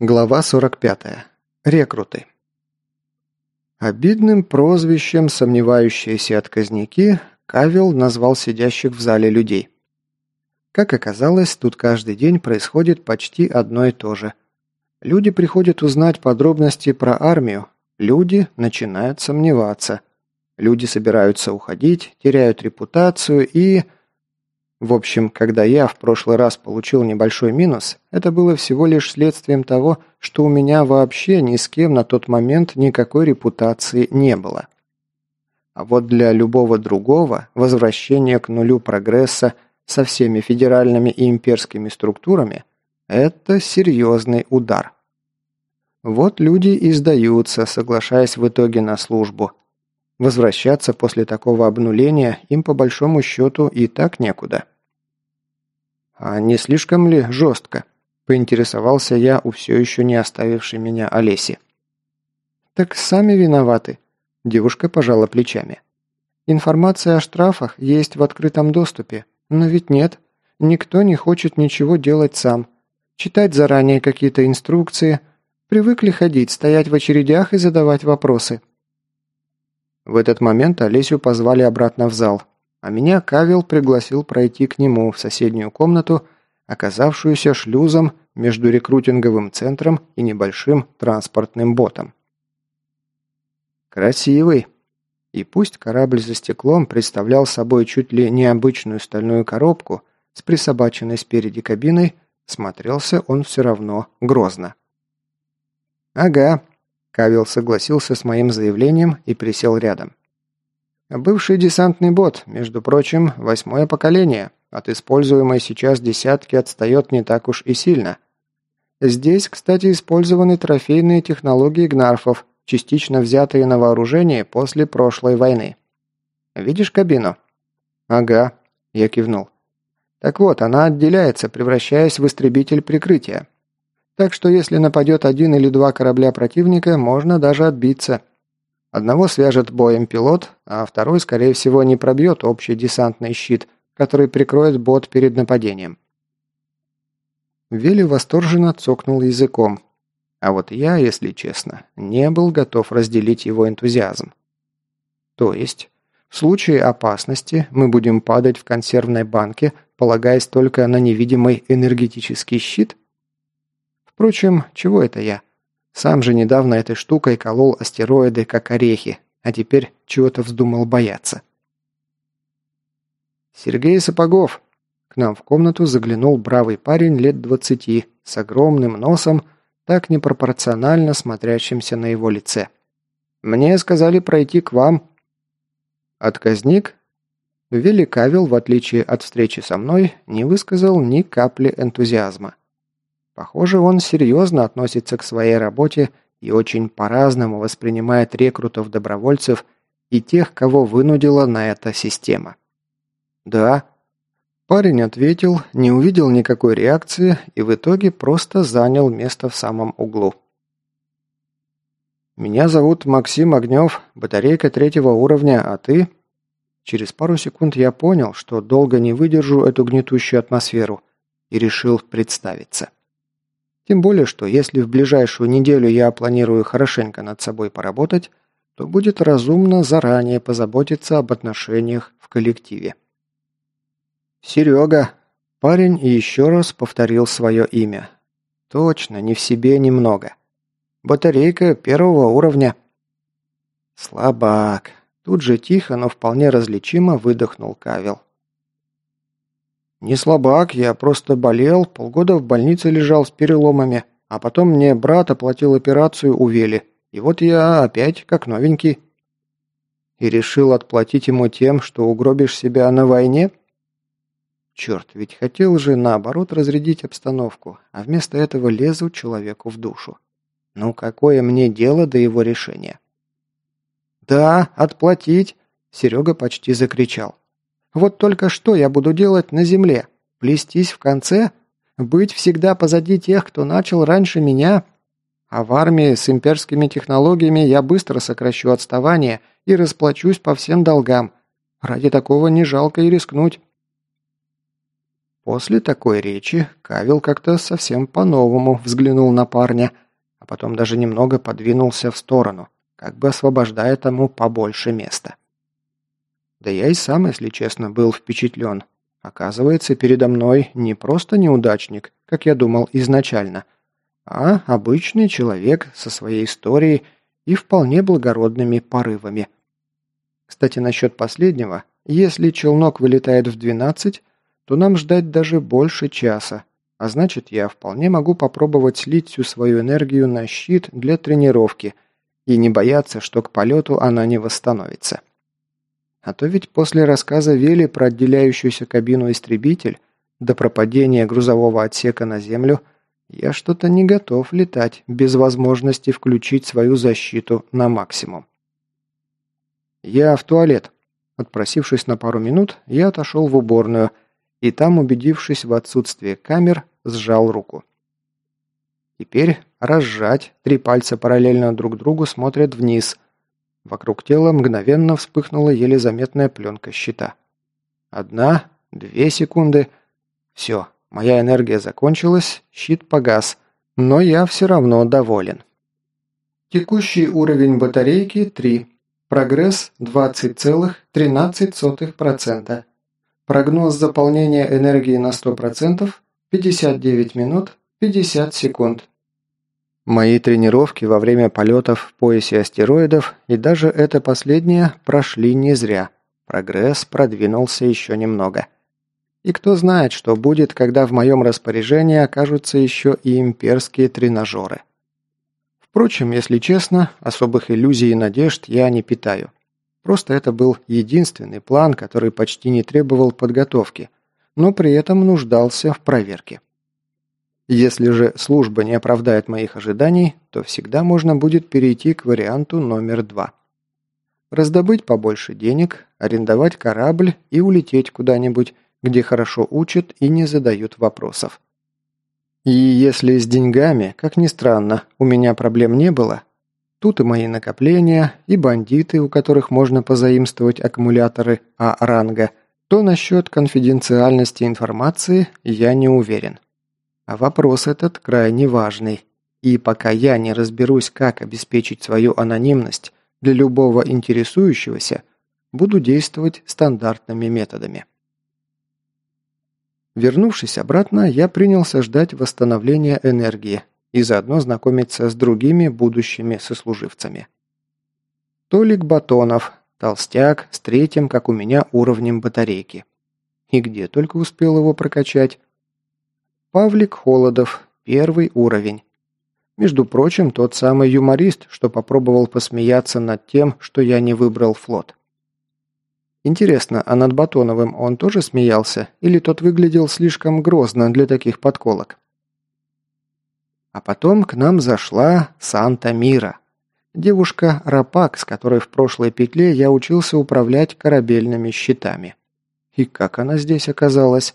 Глава 45. Рекруты. Обидным прозвищем сомневающиеся отказники Кавел назвал сидящих в зале людей. Как оказалось, тут каждый день происходит почти одно и то же. Люди приходят узнать подробности про армию, люди начинают сомневаться. Люди собираются уходить, теряют репутацию и... В общем, когда я в прошлый раз получил небольшой минус, это было всего лишь следствием того, что у меня вообще ни с кем на тот момент никакой репутации не было. А вот для любого другого возвращение к нулю прогресса со всеми федеральными и имперскими структурами – это серьезный удар. Вот люди и сдаются, соглашаясь в итоге на службу. Возвращаться после такого обнуления им по большому счету и так некуда. «А не слишком ли жестко?» – поинтересовался я у все еще не оставившей меня Олеси. «Так сами виноваты», – девушка пожала плечами. «Информация о штрафах есть в открытом доступе, но ведь нет. Никто не хочет ничего делать сам. Читать заранее какие-то инструкции. Привыкли ходить, стоять в очередях и задавать вопросы». В этот момент Олесю позвали обратно в зал, а меня Кавел пригласил пройти к нему в соседнюю комнату, оказавшуюся шлюзом между рекрутинговым центром и небольшим транспортным ботом. Красивый. И пусть корабль за стеклом представлял собой чуть ли необычную стальную коробку с присобаченной спереди кабиной, смотрелся он все равно грозно. «Ага», – Кавел согласился с моим заявлением и присел рядом. Бывший десантный бот, между прочим, восьмое поколение. От используемой сейчас десятки отстает не так уж и сильно. Здесь, кстати, использованы трофейные технологии гнарфов, частично взятые на вооружение после прошлой войны. Видишь кабину? Ага, я кивнул. Так вот, она отделяется, превращаясь в истребитель прикрытия. Так что если нападет один или два корабля противника, можно даже отбиться. Одного свяжет боем пилот, а второй, скорее всего, не пробьет общий десантный щит, который прикроет бот перед нападением. Вилли восторженно цокнул языком. А вот я, если честно, не был готов разделить его энтузиазм. То есть, в случае опасности мы будем падать в консервной банке, полагаясь только на невидимый энергетический щит? Впрочем, чего это я? Сам же недавно этой штукой колол астероиды, как орехи, а теперь чего-то вздумал бояться. Сергей Сапогов. К нам в комнату заглянул бравый парень лет двадцати, с огромным носом, так непропорционально смотрящимся на его лице. «Мне сказали пройти к вам». Отказник? Великавил, в отличие от встречи со мной, не высказал ни капли энтузиазма. Похоже, он серьезно относится к своей работе и очень по-разному воспринимает рекрутов-добровольцев и тех, кого вынудила на это система. «Да». Парень ответил, не увидел никакой реакции и в итоге просто занял место в самом углу. «Меня зовут Максим Огнев, батарейка третьего уровня, а ты?» Через пару секунд я понял, что долго не выдержу эту гнетущую атмосферу и решил представиться. Тем более, что если в ближайшую неделю я планирую хорошенько над собой поработать, то будет разумно заранее позаботиться об отношениях в коллективе. «Серега!» Парень еще раз повторил свое имя. «Точно, не в себе немного. Батарейка первого уровня». «Слабак!» Тут же тихо, но вполне различимо выдохнул Кавел. «Не слабак, я просто болел, полгода в больнице лежал с переломами, а потом мне брат оплатил операцию у Вели, и вот я опять как новенький». «И решил отплатить ему тем, что угробишь себя на войне?» «Черт, ведь хотел же наоборот разрядить обстановку, а вместо этого лезу человеку в душу. Ну какое мне дело до его решения?» «Да, отплатить!» – Серега почти закричал. Вот только что я буду делать на земле? Плестись в конце? Быть всегда позади тех, кто начал раньше меня? А в армии с имперскими технологиями я быстро сокращу отставание и расплачусь по всем долгам. Ради такого не жалко и рискнуть. После такой речи Кавил как-то совсем по-новому взглянул на парня, а потом даже немного подвинулся в сторону, как бы освобождая тому побольше места. Да я и сам, если честно, был впечатлен. Оказывается, передо мной не просто неудачник, как я думал изначально, а обычный человек со своей историей и вполне благородными порывами. Кстати, насчет последнего, если челнок вылетает в 12, то нам ждать даже больше часа, а значит, я вполне могу попробовать слить всю свою энергию на щит для тренировки и не бояться, что к полету она не восстановится. А то ведь после рассказа Вели про отделяющуюся кабину истребитель до пропадения грузового отсека на землю я что-то не готов летать без возможности включить свою защиту на максимум. «Я в туалет». Отпросившись на пару минут, я отошел в уборную – и там, убедившись в отсутствии камер, сжал руку. Теперь разжать, три пальца параллельно друг другу смотрят вниз. Вокруг тела мгновенно вспыхнула еле заметная пленка щита. Одна, две секунды. Все, моя энергия закончилась, щит погас, но я все равно доволен. Текущий уровень батарейки 3. Прогресс 20,13%. Прогноз заполнения энергии на 100% – 59 минут 50 секунд. Мои тренировки во время полетов в поясе астероидов и даже это последнее прошли не зря. Прогресс продвинулся еще немного. И кто знает, что будет, когда в моем распоряжении окажутся еще и имперские тренажеры. Впрочем, если честно, особых иллюзий и надежд я не питаю. Просто это был единственный план, который почти не требовал подготовки, но при этом нуждался в проверке. Если же служба не оправдает моих ожиданий, то всегда можно будет перейти к варианту номер два. Раздобыть побольше денег, арендовать корабль и улететь куда-нибудь, где хорошо учат и не задают вопросов. И если с деньгами, как ни странно, у меня проблем не было, Тут и мои накопления, и бандиты, у которых можно позаимствовать аккумуляторы А-ранга, то насчет конфиденциальности информации я не уверен. А вопрос этот крайне важный. И пока я не разберусь, как обеспечить свою анонимность для любого интересующегося, буду действовать стандартными методами. Вернувшись обратно, я принялся ждать восстановления энергии, и заодно знакомиться с другими будущими сослуживцами. Толик Батонов, толстяк, с третьим, как у меня, уровнем батарейки. И где только успел его прокачать. Павлик Холодов, первый уровень. Между прочим, тот самый юморист, что попробовал посмеяться над тем, что я не выбрал флот. Интересно, а над Батоновым он тоже смеялся, или тот выглядел слишком грозно для таких подколок? А потом к нам зашла Санта Мира. Девушка-рапак, с которой в прошлой петле я учился управлять корабельными щитами. И как она здесь оказалась?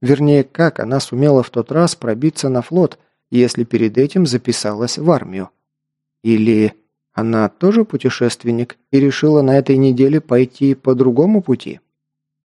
Вернее, как она сумела в тот раз пробиться на флот, если перед этим записалась в армию? Или она тоже путешественник и решила на этой неделе пойти по другому пути?